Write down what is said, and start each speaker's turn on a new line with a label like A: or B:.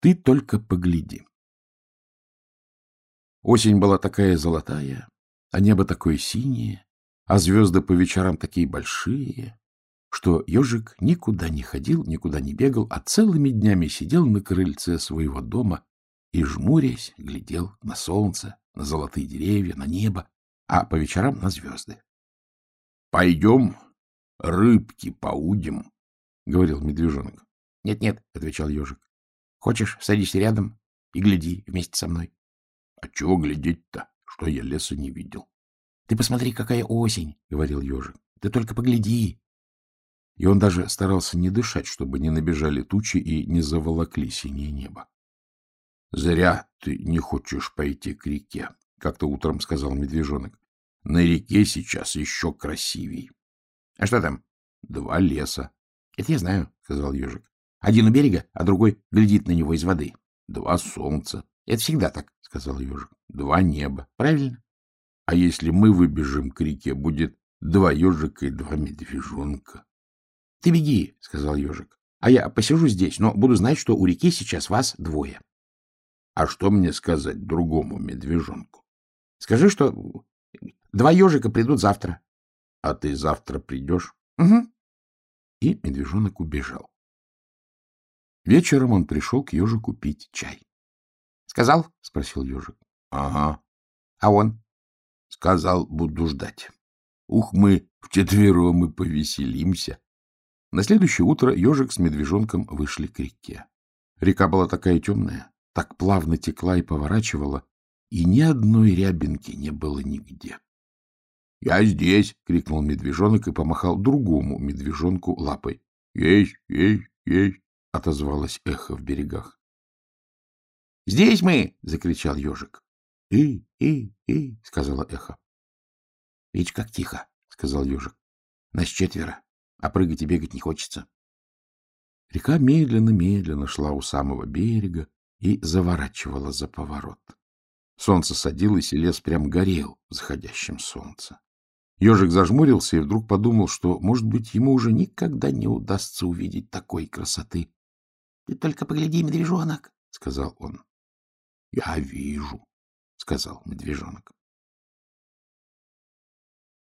A: Ты только погляди. Осень была такая золотая, а небо такое синее, а звезды по вечерам такие большие, что ежик никуда не ходил, никуда не бегал, а целыми днями сидел на крыльце своего дома и, жмурясь, глядел на солнце, на золотые деревья, на небо, а по вечерам на звезды. — Пойдем рыбки поудим, — говорил медвежонок.
B: «Нет, — Нет-нет, — отвечал ежик. — Хочешь, садись рядом и гляди вместе со мной.
A: — А чего глядеть-то, что я леса не видел?
B: — Ты посмотри, какая осень, — говорил ежик. — Ты только погляди.
A: И он даже старался не дышать, чтобы не набежали тучи и не заволокли синее небо. — Зря ты не хочешь пойти к реке, — как-то утром сказал медвежонок. — На реке сейчас еще красивей.
B: — А что там?
A: — Два леса.
B: — Это я знаю, — сказал ежик. — Один у берега, а другой глядит на него из воды.
A: — Два солнца.
B: — Это всегда так, — сказал ежик.
A: — Два неба.
B: — Правильно.
A: — А если мы выбежим к реке, будет два ежика и два медвежонка.
B: — Ты беги, — сказал ежик. — А я посижу здесь, но буду знать, что у реки сейчас вас двое.
A: — А что мне сказать другому медвежонку?
B: — Скажи, что два ежика придут завтра.
A: — А ты завтра придешь?
B: — Угу.
A: И медвежонок убежал. Вечером он пришел к ежику пить чай.
B: — Сказал?
A: — спросил ежик. — Ага.
B: — А он?
A: — Сказал, буду ждать. Ух, мы вчетвером и повеселимся. На следующее утро ежик с медвежонком вышли к реке. Река была такая темная, так плавно текла и поворачивала, и ни одной рябинки не было нигде. — Я здесь! — крикнул медвежонок и помахал другому медвежонку лапой. — Есть, есть, есть! — отозвалось эхо в берегах.
B: — Здесь мы! — закричал ежик.
A: — Эй, эй, эй! — сказала эхо.
B: — Видишь, как тихо! — сказал ежик. — Нас четверо а прыгать и бегать не хочется.
A: Река медленно-медленно шла у самого берега и заворачивала за поворот. Солнце садилось, и лес прям горел в заходящем солнце. Ежик зажмурился и вдруг подумал, что, может быть, ему уже никогда не удастся увидеть такой красоты.
B: — Ты только погляди, медвежонок, — сказал он.
A: — Я вижу, — сказал медвежонок.